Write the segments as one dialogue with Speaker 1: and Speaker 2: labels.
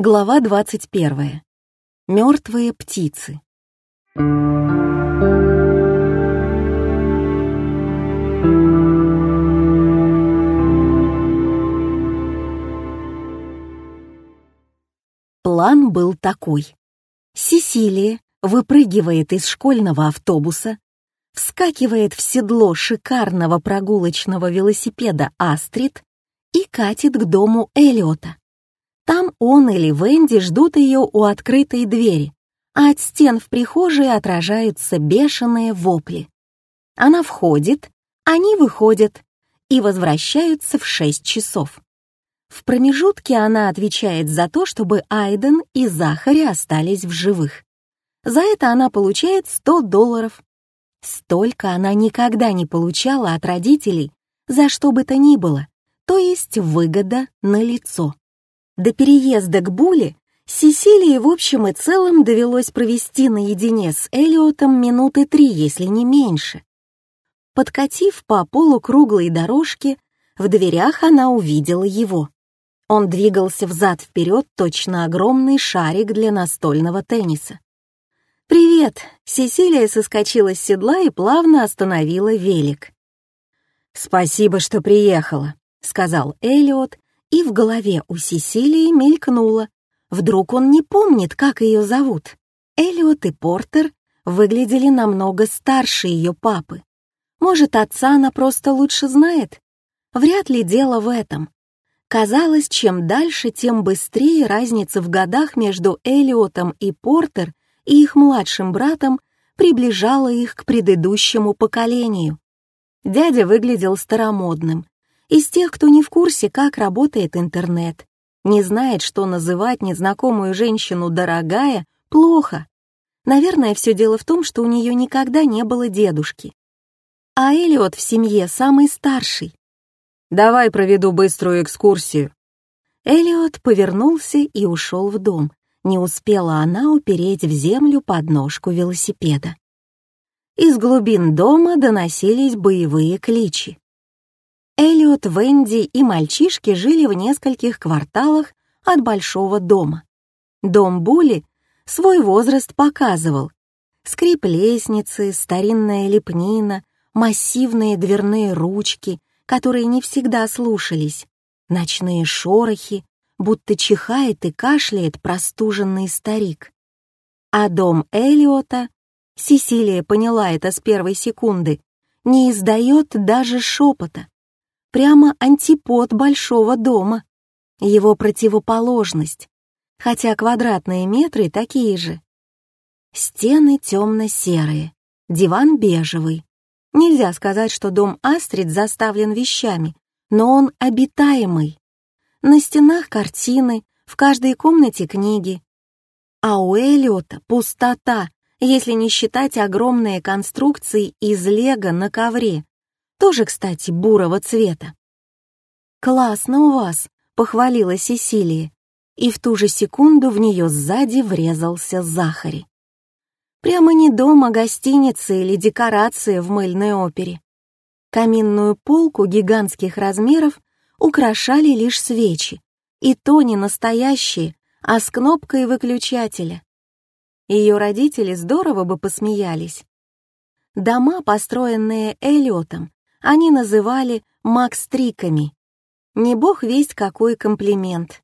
Speaker 1: Глава 21. Мертвые птицы. План был такой. Сесилия выпрыгивает из школьного автобуса, вскакивает в седло шикарного прогулочного велосипеда «Астрид» и катит к дому Эллиота. Там он или Венди ждут ее у открытой двери, а от стен в прихожей отражаются бешеные вопли. Она входит, они выходят и возвращаются в шесть часов. В промежутке она отвечает за то, чтобы Айден и Захари остались в живых. За это она получает 100 долларов. Столько она никогда не получала от родителей за что бы то ни было, то есть выгода на лицо. До переезда к Буле Сесилии в общем и целом довелось провести наедине с Элиотом минуты три, если не меньше. Подкатив по полукруглой дорожке, в дверях она увидела его. Он двигался взад-вперед, точно огромный шарик для настольного тенниса. «Привет!» — Сесилия соскочила с седла и плавно остановила велик.
Speaker 2: «Спасибо, что приехала», — сказал Элиот, и в голове у Сесилии мелькнуло. Вдруг он не помнит, как ее зовут. Элиот и Портер выглядели намного старше ее папы. Может, отца она просто лучше знает? Вряд ли дело в этом. Казалось, чем дальше, тем быстрее разница в годах между Элиотом и Портер и их младшим братом приближала их к предыдущему поколению. Дядя выглядел старомодным, из тех, кто не в курсе, как работает интернет, не знает, что называть незнакомую женщину «дорогая» плохо. Наверное, все дело в том, что у нее никогда не было дедушки. А Элиот в семье самый старший.
Speaker 1: «Давай проведу быструю экскурсию».
Speaker 2: Элиот повернулся и ушел в дом. Не успела она упереть в землю подножку велосипеда. Из глубин дома доносились боевые кличи. Элliot, Венди и мальчишки жили в нескольких кварталах от большого дома. Дом Були свой возраст показывал. Скрип лестницы, старинная лепнина, массивные дверные ручки, которые не всегда слушались, ночные шорохи, будто чихает и кашляет простуженный старик. А дом Элиота, Сесилия поняла это с первой секунды, не издает даже шепота прямо антипод большого дома, его противоположность, хотя квадратные метры такие же. Стены темно-серые, диван бежевый. Нельзя сказать, что дом Астрид заставлен вещами, но он обитаемый. На стенах картины, в каждой комнате книги. А у Эллиота пустота, если не считать огромные конструкции из лего на ковре, тоже, кстати, бурого цвета. «Классно у вас», — похвалила Сесилия, и в ту же секунду в нее сзади врезался Захари. Прямо не дом, а гостиница или декорация в мыльной опере. Каминную полку гигантских размеров украшали лишь свечи, и то не настоящие, а с кнопкой выключателя. Ее родители здорово бы посмеялись. Дома, построенные Эллиотом, они называли «макстриками». Не бог весть какой комплимент.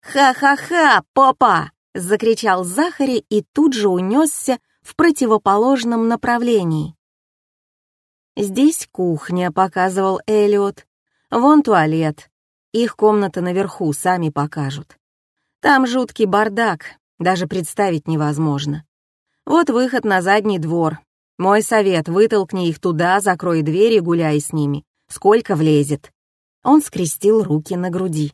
Speaker 2: «Ха-ха-ха, попа!» — закричал Захари и тут же унесся в противоположном направлении. «Здесь кухня», — показывал Элиот. «Вон туалет. Их комната наверху, сами покажут. Там жуткий бардак, даже представить невозможно. Вот выход на задний двор, мой совет — вытолкни их туда, закрой дверь и гуляй с ними. Сколько влезет?» Он скрестил руки на груди.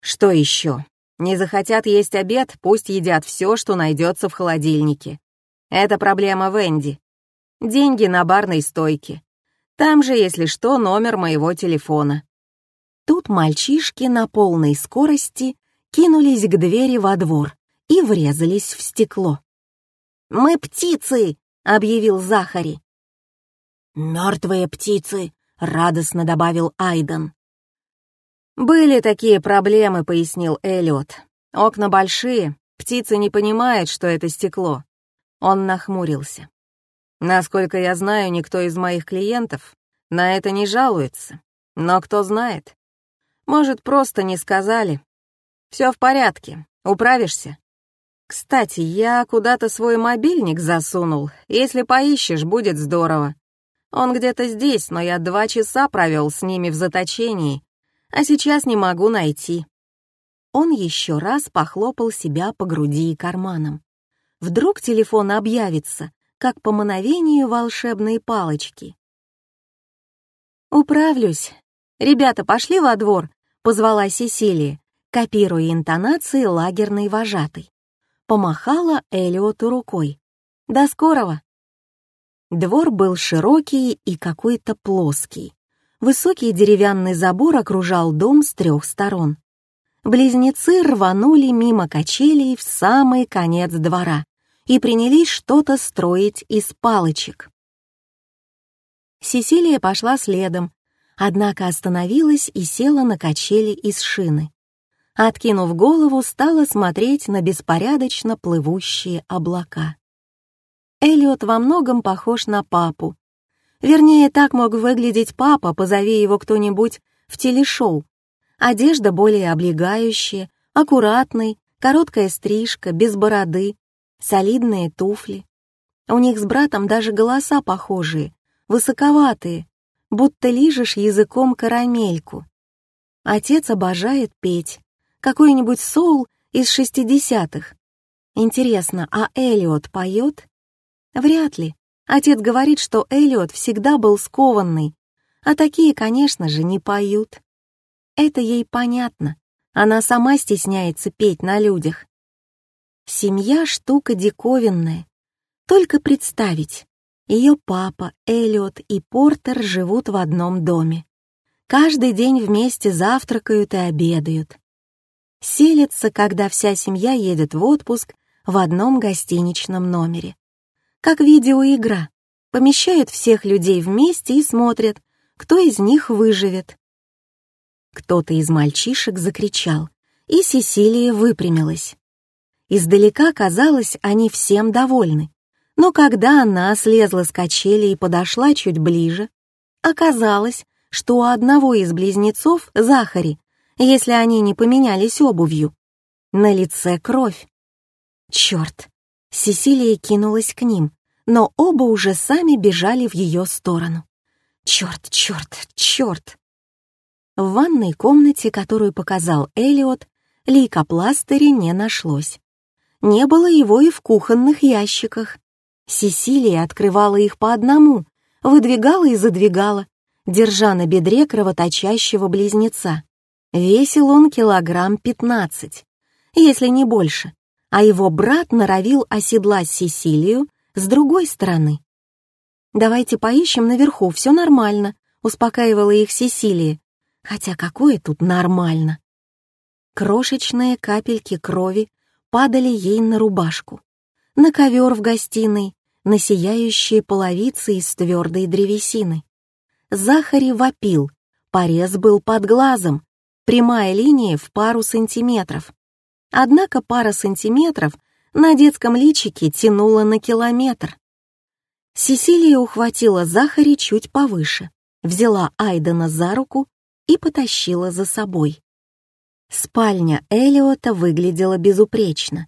Speaker 2: «Что еще? Не захотят есть обед, пусть едят все, что найдется в холодильнике. Это проблема Венди. Деньги на барной стойке. Там же, если что, номер моего телефона». Тут мальчишки на полной скорости кинулись к двери во двор и врезались в стекло. «Мы птицы!» — объявил Захари. «Мертвые птицы», — радостно добавил Айден. «Были такие проблемы», — пояснил Эллиот. «Окна большие, птица не понимает, что это стекло». Он нахмурился. «Насколько я знаю, никто из моих клиентов на это не жалуется. Но кто знает? Может, просто не сказали. Все в порядке, управишься. Кстати, я куда-то свой мобильник засунул. Если поищешь, будет здорово. Он где-то здесь, но я два часа провел с ними в заточении, а сейчас не могу найти. Он еще раз похлопал себя по груди и карманам. Вдруг телефон объявится, как по мановению волшебной палочки. «Управлюсь. Ребята, пошли во двор», — позвала Сесилия, копируя интонации лагерной вожатой. Помахала Элиоту рукой. «До скорого!» Двор был широкий и какой-то плоский. Высокий деревянный забор окружал дом с трех сторон. Близнецы рванули мимо качелей в самый конец двора и принялись что-то строить из палочек. Сесилия пошла следом, однако остановилась и села на качели из шины. Откинув голову, стала смотреть на беспорядочно плывущие облака. Эллиот во многом похож на папу. Вернее, так мог выглядеть папа, позови его кто-нибудь в телешоу. Одежда более облегающая, аккуратный, короткая стрижка, без бороды, солидные туфли. У них с братом даже голоса похожие, высоковатые, будто лижешь языком карамельку. Отец обожает петь, какой-нибудь соул из шестидесятых. Интересно, а Элиот поет? Вряд ли. Отец говорит, что Эллиот всегда был скованный, а такие, конечно же, не поют. Это ей понятно. Она сама стесняется петь на людях. Семья — штука диковинная. Только представить. Ее папа, Эллиот и Портер живут в одном доме. Каждый день вместе завтракают и обедают. Селятся, когда вся семья едет в отпуск в одном гостиничном номере как видеоигра. Помещают всех людей вместе и смотрят, кто из них выживет. Кто-то из мальчишек закричал, и Сесилия выпрямилась. Издалека казалось, они всем довольны. Но когда она слезла с качели и подошла чуть ближе, оказалось, что у одного из близнецов, Захари, если они не поменялись обувью, на лице кровь. Черт, Сесилия кинулась к ним, но оба уже сами бежали в ее сторону. Черт, черт, черт! В ванной комнате, которую показал Элиот, лейкопластыря не нашлось. Не было его и в кухонных ящиках. Сесилия открывала их по одному, выдвигала и задвигала, держа на бедре кровоточащего близнеца. Весил он килограмм пятнадцать, если не больше а его брат норовил оседлать Сесилию с другой стороны. «Давайте поищем наверху, все нормально», — успокаивала их Сесилия. Хотя какое тут нормально? Крошечные капельки крови падали ей на рубашку, на ковер в гостиной, на сияющие половицы из твердой древесины. Захари вопил, порез был под глазом, прямая линия в пару сантиметров. Однако пара сантиметров на детском личике тянула на километр. Сесилия ухватила Захари чуть повыше, взяла Айдена за руку и потащила за собой. Спальня Элиота выглядела безупречно.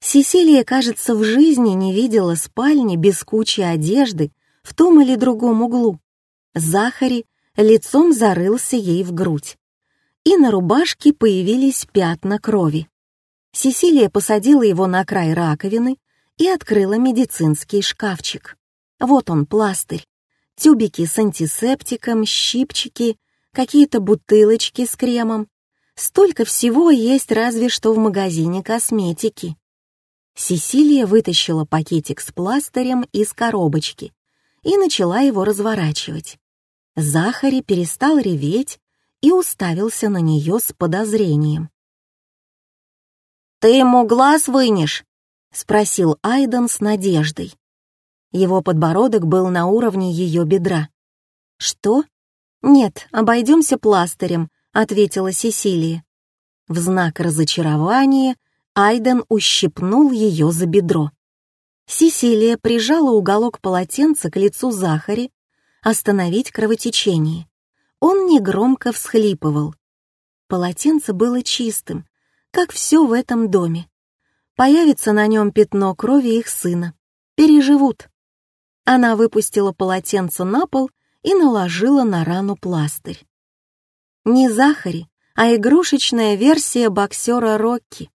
Speaker 2: Сесилия, кажется, в жизни не видела спальни без кучи одежды в том или другом углу. Захари лицом зарылся ей в грудь, и на рубашке появились пятна крови. Сесилия посадила его на край раковины и открыла медицинский шкафчик. Вот он, пластырь. Тюбики с антисептиком, щипчики, какие-то бутылочки с кремом. Столько всего есть разве что в магазине косметики. Сесилия вытащила пакетик с пластырем из коробочки и начала его разворачивать. Захари перестал реветь и уставился на нее с подозрением. «Ты ему глаз вынешь?» — спросил Айден с надеждой. Его подбородок был на уровне ее бедра. «Что?» «Нет, обойдемся пластырем», — ответила Сесилия. В знак разочарования Айден ущипнул ее за бедро. Сесилия прижала уголок полотенца к лицу Захари, остановить кровотечение. Он негромко всхлипывал. Полотенце было чистым, как все в этом доме. Появится на нем пятно крови их сына. Переживут. Она выпустила полотенце на пол и наложила на рану пластырь. Не Захари, а игрушечная версия боксера Рокки.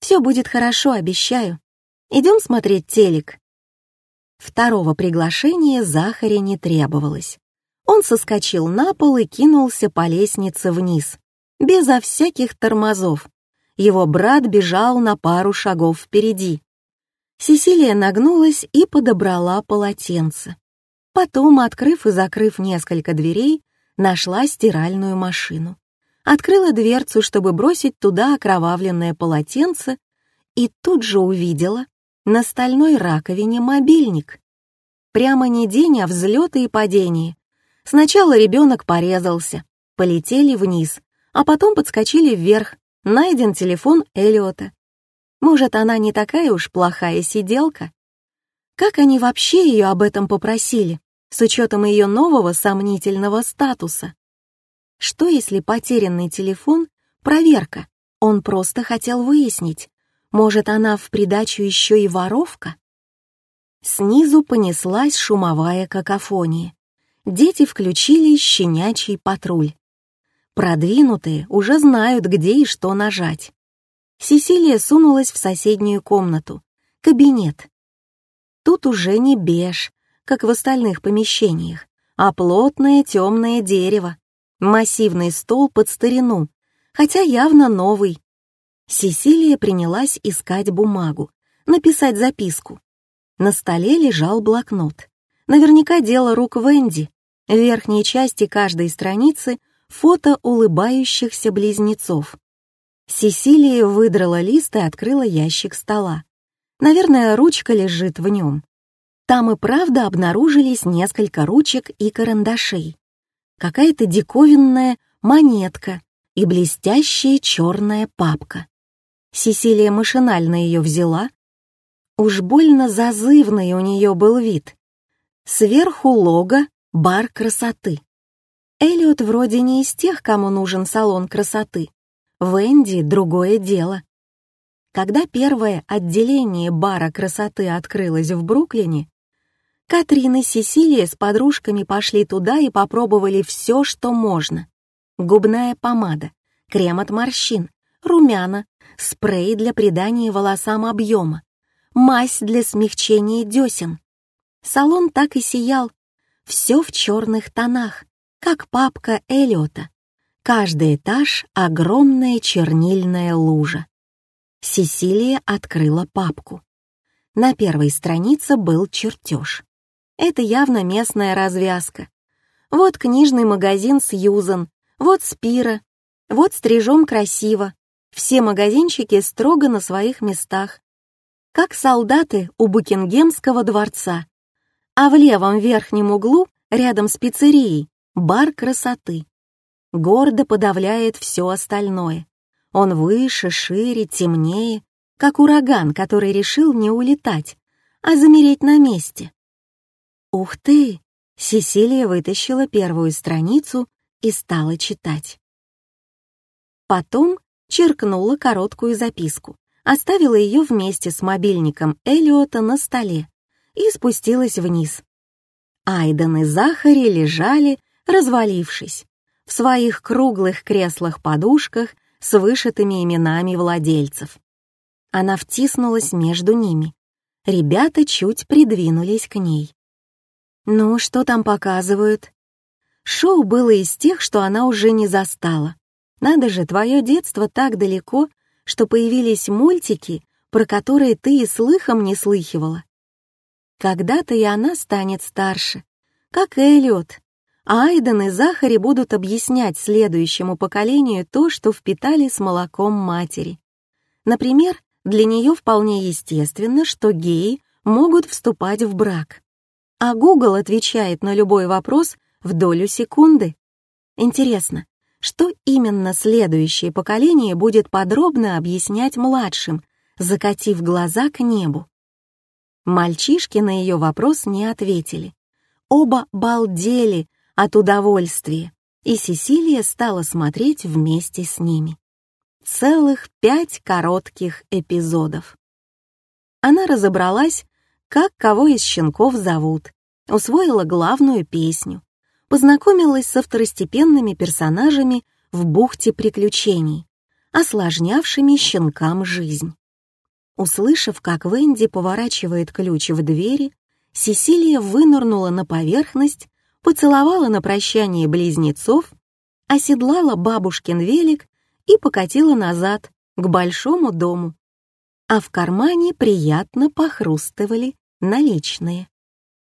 Speaker 2: Все будет хорошо, обещаю. Идем смотреть телек. Второго приглашения Захаре не требовалось. Он соскочил на пол и кинулся по лестнице вниз, безо всяких тормозов. Его брат бежал на пару шагов впереди. Сесилия нагнулась и подобрала полотенце. Потом, открыв и закрыв несколько дверей, нашла стиральную машину. Открыла дверцу, чтобы бросить туда окровавленное полотенце, и тут же увидела на стальной раковине мобильник. Прямо не день, а взлеты и падения. Сначала ребенок порезался, полетели вниз, а потом подскочили вверх. Найден телефон Эллиота. Может, она не такая уж плохая сиделка? Как они вообще ее об этом попросили, с учетом ее нового сомнительного статуса? Что если потерянный телефон — проверка? Он просто хотел выяснить, может, она в придачу еще и воровка? Снизу понеслась шумовая какофония. Дети включили щенячий патруль. Продвинутые уже знают, где и что нажать. Сесилия сунулась в соседнюю комнату, кабинет. Тут уже не беж, как в остальных помещениях, а плотное темное дерево, массивный стол под старину, хотя явно новый. Сесилия принялась искать бумагу, написать записку. На столе лежал блокнот. Наверняка дело рук Венди. В верхней части каждой страницы фото улыбающихся близнецов. Сесилия выдрала лист и открыла ящик стола. Наверное, ручка лежит в нем. Там и правда обнаружились несколько ручек и карандашей. Какая-то диковинная монетка и блестящая черная папка. Сесилия машинально ее взяла. Уж больно зазывный у нее был вид. Сверху лого «Бар красоты». Эллиот вроде не из тех, кому нужен салон красоты. Венди — другое дело. Когда первое отделение бара красоты открылось в Бруклине, Катрин и Сесилия с подружками пошли туда и попробовали все, что можно. Губная помада, крем от морщин, румяна, спрей для придания волосам объема, мазь для смягчения десен. Салон так и сиял, все в черных тонах, как папка Эллиота. Каждый этаж — огромная чернильная лужа. Сесилия открыла папку. На первой странице был чертеж. Это явно местная развязка. Вот книжный магазин Сьюзан, вот Спира, вот стрижом красиво. Все магазинчики строго на своих местах. Как солдаты у Букингемского дворца. А в левом верхнем углу, рядом с пиццерией, бар красоты гордо подавляет все остальное. Он выше, шире, темнее, как ураган, который решил не улетать, а замереть на месте. Ух ты! Сесилия вытащила первую страницу и стала читать. Потом черкнула короткую записку, оставила ее вместе с мобильником Элиота на столе и спустилась вниз. Айден и Захари лежали, развалившись, в своих круглых креслах-подушках с вышитыми именами владельцев. Она втиснулась между ними. Ребята чуть придвинулись к ней. «Ну, что там показывают?» Шоу было из тех, что она уже не застала. Надо же, твое детство так далеко, что появились мультики, про которые ты и слыхом не слыхивала. Когда-то и она станет старше, как Эллиот, а Айден и Захари будут объяснять следующему поколению то, что впитали с молоком матери. Например, для нее вполне естественно, что геи могут вступать в брак. А Google отвечает на любой вопрос в долю секунды. Интересно, что именно следующее поколение будет подробно объяснять младшим, закатив глаза к небу. Мальчишки на ее вопрос не ответили. Оба балдели от удовольствия, и Сесилия стала смотреть вместе с ними. Целых пять коротких эпизодов. Она разобралась, как кого из щенков зовут, усвоила главную песню, познакомилась со второстепенными персонажами в бухте приключений, осложнявшими щенкам жизнь. Услышав, как Венди поворачивает ключ в двери, Сесилия вынырнула на поверхность, поцеловала на прощание близнецов, оседлала бабушкин велик и покатила назад, к большому дому. А в кармане приятно похрустывали наличные.